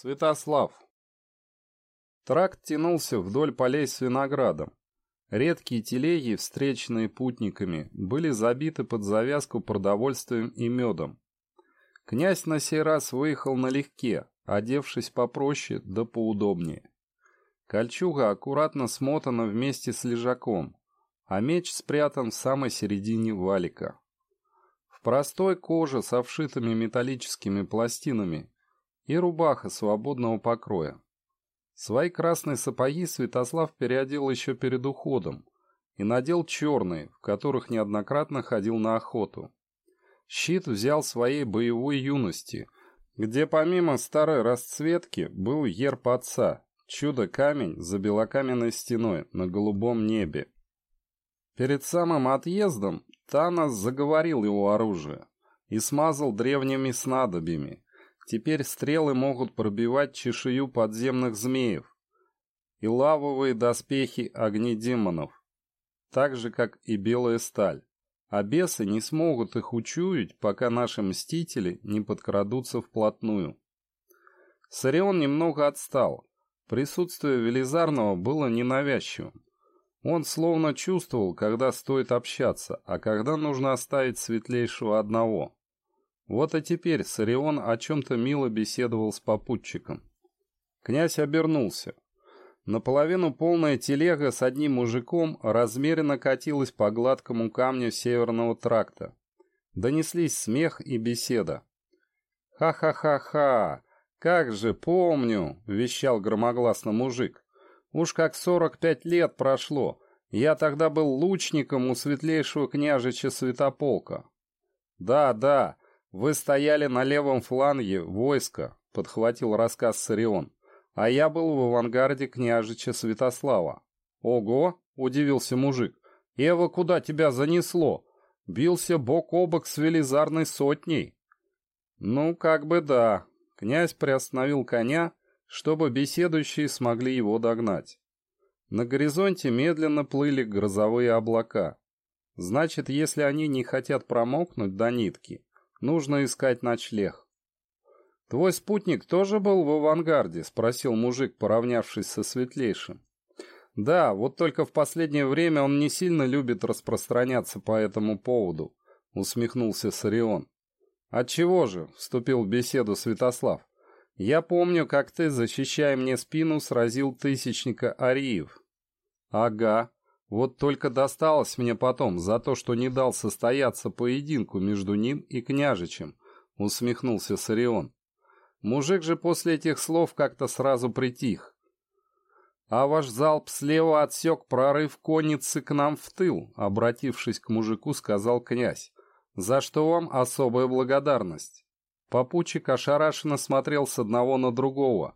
Святослав. Тракт тянулся вдоль полей с виноградом. Редкие телеги, встреченные путниками, были забиты под завязку продовольствием и медом. Князь на сей раз выехал налегке, одевшись попроще да поудобнее. Кольчуга аккуратно смотана вместе с лежаком, а меч спрятан в самой середине валика. В простой коже с обшитыми металлическими пластинами и рубаха свободного покроя. Свои красные сапоги Святослав переодел еще перед уходом и надел черные, в которых неоднократно ходил на охоту. Щит взял своей боевой юности, где помимо старой расцветки был ерп отца, чудо-камень за белокаменной стеной на голубом небе. Перед самым отъездом Танос заговорил его оружие и смазал древними снадобьями, Теперь стрелы могут пробивать чешую подземных змеев и лавовые доспехи огнедемонов, так же, как и белая сталь. А бесы не смогут их учуять, пока наши мстители не подкрадутся вплотную. Сарион немного отстал. Присутствие Велизарного было ненавязчивым. Он словно чувствовал, когда стоит общаться, а когда нужно оставить светлейшего одного. Вот и теперь Сарион о чем-то мило беседовал с попутчиком. Князь обернулся. Наполовину полная телега с одним мужиком размеренно катилась по гладкому камню северного тракта. Донеслись смех и беседа. «Ха-ха-ха-ха! Как же, помню!» — вещал громогласно мужик. «Уж как сорок пять лет прошло. Я тогда был лучником у светлейшего княжича Святополка». «Да, да, «Вы стояли на левом фланге войска», — подхватил рассказ Сарион. «А я был в авангарде княжича Святослава». «Ого!» — удивился мужик. «Эва, куда тебя занесло? Бился бок о бок с велизарной сотней». «Ну, как бы да». Князь приостановил коня, чтобы беседующие смогли его догнать. На горизонте медленно плыли грозовые облака. Значит, если они не хотят промокнуть до нитки, Нужно искать ночлег. «Твой спутник тоже был в авангарде?» — спросил мужик, поравнявшись со светлейшим. «Да, вот только в последнее время он не сильно любит распространяться по этому поводу», — усмехнулся Сарион. «Отчего же?» — вступил в беседу Святослав. «Я помню, как ты, защищая мне спину, сразил тысячника Ариев». «Ага», вот только досталось мне потом за то, что не дал состояться поединку между ним и княжичем, усмехнулся Сарион. Мужик же после этих слов как-то сразу притих. А ваш залп слева отсек прорыв конницы к нам в тыл, обратившись к мужику, сказал князь. За что вам особая благодарность? Попутчик ошарашенно смотрел с одного на другого.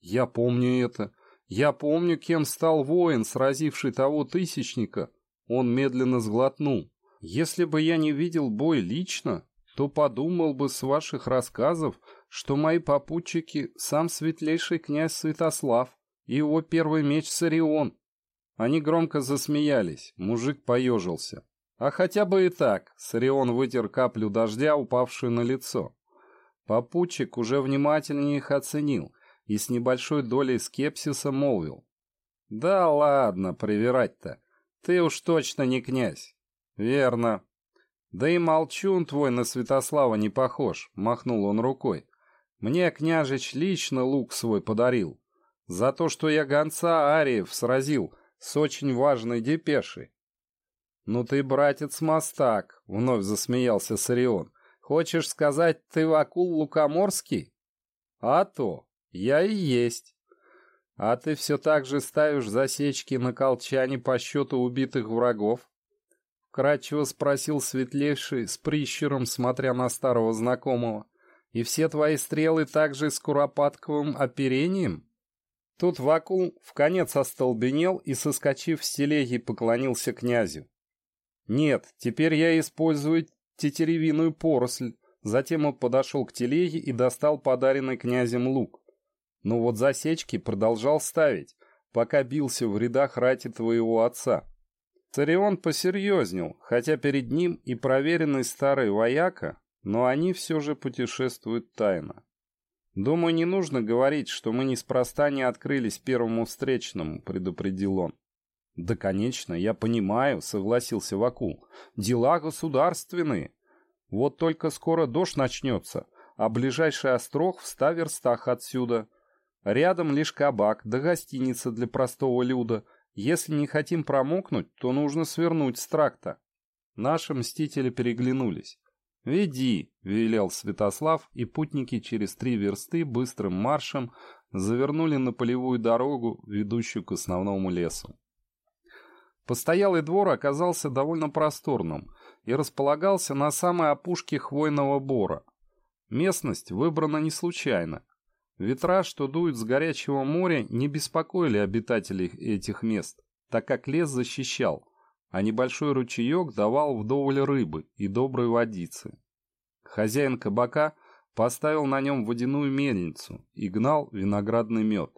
Я помню это. Я помню, кем стал воин, сразивший того тысячника. Он медленно сглотнул. Если бы я не видел бой лично, то подумал бы с ваших рассказов, что мои попутчики — сам светлейший князь Святослав и его первый меч Сарион. Они громко засмеялись, мужик поежился. А хотя бы и так, Сарион вытер каплю дождя, упавшую на лицо. Попутчик уже внимательнее их оценил — и с небольшой долей скепсиса молвил. «Да ладно, привирать-то. Ты уж точно не князь». «Верно». «Да и молчун твой на Святослава не похож», — махнул он рукой. «Мне княжич лично лук свой подарил. За то, что я гонца Ариев сразил с очень важной депешей». «Ну ты, братец, мастак», — вновь засмеялся Сарион. «Хочешь сказать, ты Вакул Лукоморский?» «А то. «Я и есть. А ты все так же ставишь засечки на колчане по счету убитых врагов?» Кратчево спросил светлейший с прищуром, смотря на старого знакомого. «И все твои стрелы также с куропатковым оперением?» Тут Вакул в конец остолбенел и, соскочив с телеги, поклонился князю. «Нет, теперь я использую тетеревиную поросль». Затем он подошел к телеге и достал подаренный князем лук. Но вот засечки продолжал ставить, пока бился в рядах рати твоего отца. Царион посерьезнел, хотя перед ним и проверенный старый вояка, но они все же путешествуют тайно. «Думаю, не нужно говорить, что мы неспроста не открылись первому встречному», — предупредил он. «Да, конечно, я понимаю», — согласился Вакул. «Дела государственные. Вот только скоро дождь начнется, а ближайший острог в ста верстах отсюда. Рядом лишь кабак да гостиница для простого люда. Если не хотим промокнуть, то нужно свернуть с тракта». Наши мстители переглянулись. «Веди», — велел Святослав, и путники через три версты быстрым маршем завернули на полевую дорогу, ведущую к основному лесу. Постоялый двор оказался довольно просторным и располагался на самой опушке хвойного бора. Местность выбрана не случайно. Ветра, что дуют с горячего моря, не беспокоили обитателей этих мест, так как лес защищал, а небольшой ручеек давал вдоволь рыбы и доброй водицы. Хозяин кабака поставил на нем водяную мельницу и гнал виноградный мед.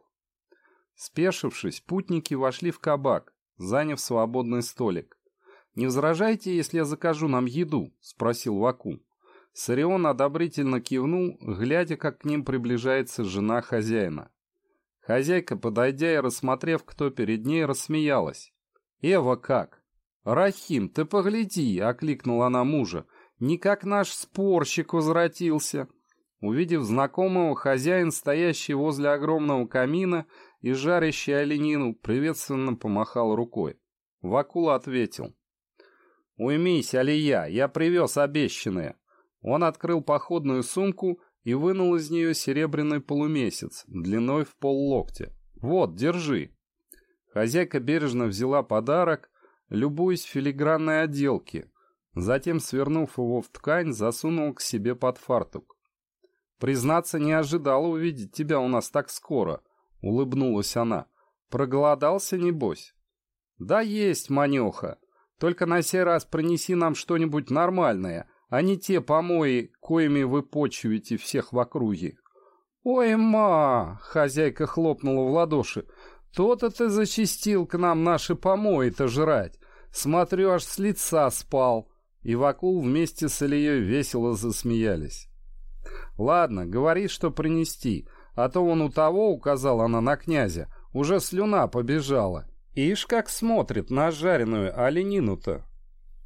Спешившись, путники вошли в кабак, заняв свободный столик. «Не возражайте, если я закажу нам еду?» — спросил Ваку. Сарион одобрительно кивнул, глядя, как к ним приближается жена хозяина. Хозяйка, подойдя и рассмотрев, кто перед ней, рассмеялась. «Эва как?» «Рахим, ты погляди!» — окликнула она мужа. «Не как наш спорщик возвратился!» Увидев знакомого, хозяин, стоящий возле огромного камина и жарящий оленину, приветственно помахал рукой. Вакула ответил. «Уймись, Алия, я привез обещанное». Он открыл походную сумку и вынул из нее серебряный полумесяц, длиной в поллоктя. «Вот, держи». Хозяйка бережно взяла подарок, любуясь филигранной отделки. Затем, свернув его в ткань, засунул к себе под фартук. «Признаться, не ожидала увидеть тебя у нас так скоро», — улыбнулась она. «Проголодался, небось?» «Да есть, манеха. Только на сей раз принеси нам что-нибудь нормальное, а не те помои, коими вы почуете всех в округе». «Ой, ма!» — хозяйка хлопнула в ладоши. То-то ты зачистил к нам наши помои-то жрать. Смотрю, аж с лица спал. И Вакул вместе с Ильей весело засмеялись. Ладно, говори, что принести, а то он у того, указала она на князя, уже слюна побежала. Ишь, как смотрит на жареную оленину-то.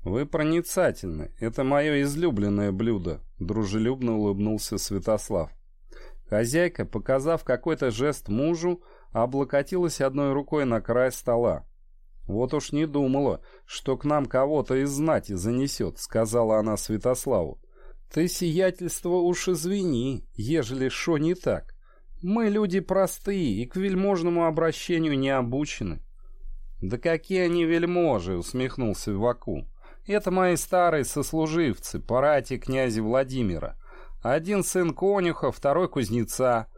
Вы проницательны, это мое излюбленное блюдо, дружелюбно улыбнулся Святослав. Хозяйка, показав какой-то жест мужу, облокотилась одной рукой на край стола. «Вот уж не думала, что к нам кого-то из знати занесет», — сказала она Святославу. «Ты, сиятельство, уж извини, ежели шо не так. Мы люди простые и к вельможному обращению не обучены». «Да какие они вельможи!» — усмехнулся Ваку. «Это мои старые сослуживцы, парати князя Владимира. Один сын конюха, второй кузнеца».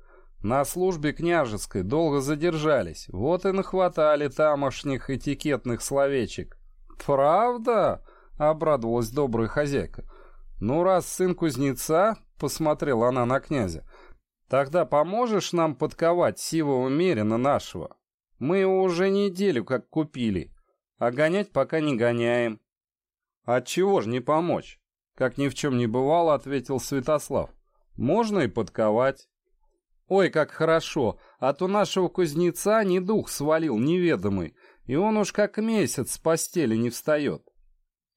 На службе княжеской долго задержались, вот и нахватали тамошних этикетных словечек. «Правда?» — обрадовалась добрая хозяйка. «Ну, раз сын кузнеца, — посмотрела она на князя, — тогда поможешь нам подковать сивого мерина нашего? Мы его уже неделю как купили, а гонять пока не гоняем». «Отчего ж не помочь?» — как ни в чем не бывало, — ответил Святослав. «Можно и подковать». Ой, как хорошо, а то нашего кузнеца не дух свалил неведомый, и он уж как месяц с постели не встает.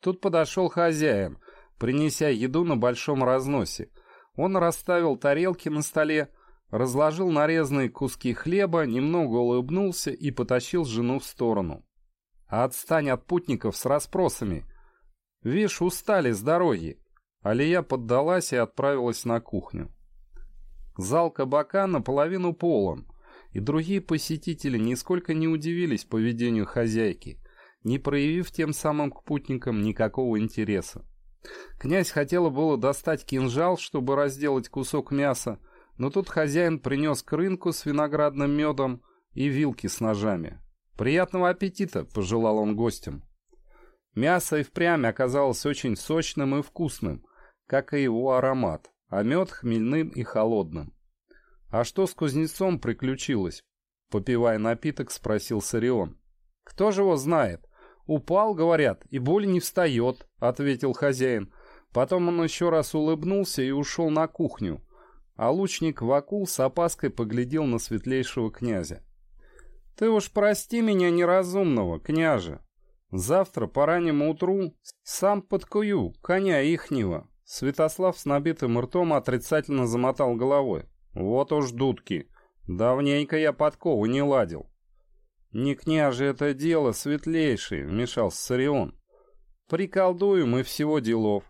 Тут подошел хозяин, принеся еду на большом разносе. Он расставил тарелки на столе, разложил нарезанные куски хлеба, немного улыбнулся и потащил жену в сторону. «Отстань от путников с расспросами. Вишь, устали с дороги». Алия поддалась и отправилась на кухню. Зал кабака наполовину полон, и другие посетители нисколько не удивились поведению хозяйки, не проявив тем самым к путникам никакого интереса. Князь хотела было достать кинжал, чтобы разделать кусок мяса, но тут хозяин принес к рынку с виноградным медом и вилки с ножами. «Приятного аппетита!» — пожелал он гостям. Мясо и впрямь оказалось очень сочным и вкусным, как и его аромат а мед хмельным и холодным. «А что с кузнецом приключилось?» Попивая напиток, спросил Сарион. «Кто же его знает? Упал, говорят, и боль не встает», — ответил хозяин. Потом он еще раз улыбнулся и ушел на кухню. а лучник Вакул с опаской поглядел на светлейшего князя. «Ты уж прости меня неразумного, княже. Завтра по раннему утру сам подкую коня ихнего». Святослав с набитым ртом отрицательно замотал головой. «Вот уж дудки. Давненько я подкову не ладил». «Не княже это дело, светлейший», — вмешался Сарион. «Приколдуем и всего делов.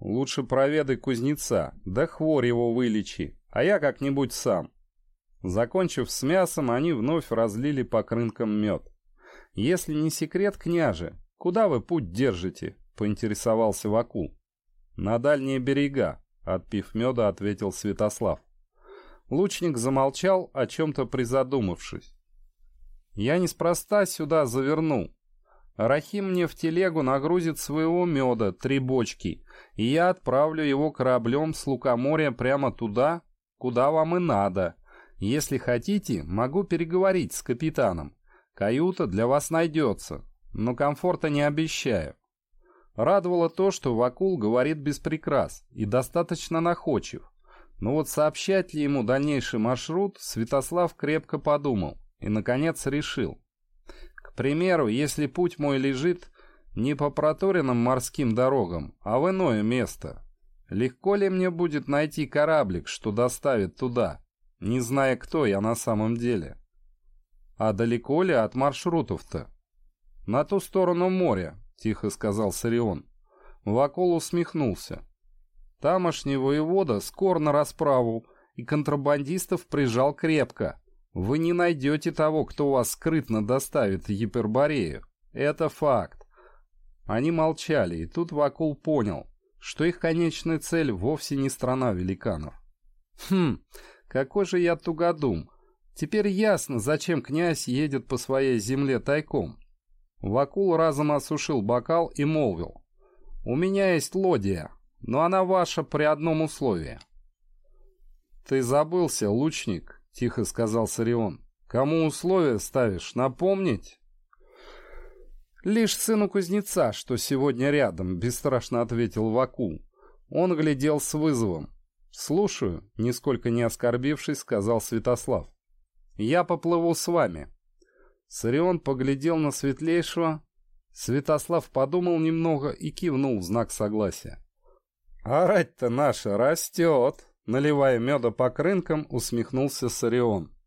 Лучше проведай кузнеца, да хворь его вылечи, а я как-нибудь сам». Закончив с мясом, они вновь разлили по крынкам мед. «Если не секрет, княже, куда вы путь держите?» — поинтересовался Вакул. «На дальние берега», — отпив меда, ответил Святослав. Лучник замолчал, о чем-то призадумавшись. «Я неспроста сюда завернул. Рахим мне в телегу нагрузит своего меда, три бочки, и я отправлю его кораблем с лукоморья прямо туда, куда вам и надо. Если хотите, могу переговорить с капитаном. Каюта для вас найдется, но комфорта не обещаю. Радовало то, что Вакул говорит без прикрас и достаточно находчив. Но вот сообщать ли ему дальнейший маршрут, Святослав крепко подумал и, наконец, решил. К примеру, если путь мой лежит не по проторенным морским дорогам, а в иное место, легко ли мне будет найти кораблик, что доставит туда, не зная, кто я на самом деле? А далеко ли от маршрутов-то? На ту сторону моря, тихо сказал Сарион. Вакол усмехнулся. Тамошний воевода скор на расправу и контрабандистов прижал крепко. Вы не найдете того, кто вас скрытно доставит в Еперборею. Это факт. Они молчали, и тут Вакул понял, что их конечная цель вовсе не страна великанов. Хм, какой же я тугодум. Теперь ясно, зачем князь едет по своей земле тайком. Вакул разом осушил бокал и молвил. «У меня есть лодия, но она ваша при одном условии». «Ты забылся, лучник», — тихо сказал Сарион. «Кому условия ставишь, напомнить?» «Лишь сыну кузнеца, что сегодня рядом», — бесстрашно ответил Вакул. Он глядел с вызовом. «Слушаю», — нисколько не оскорбившись, сказал Святослав. Я поплыву с вами». Сарион поглядел на светлейшего. Святослав подумал немного и кивнул в знак согласия. «А рать-то наша растет!» Наливая меда по крынкам, усмехнулся Сарион.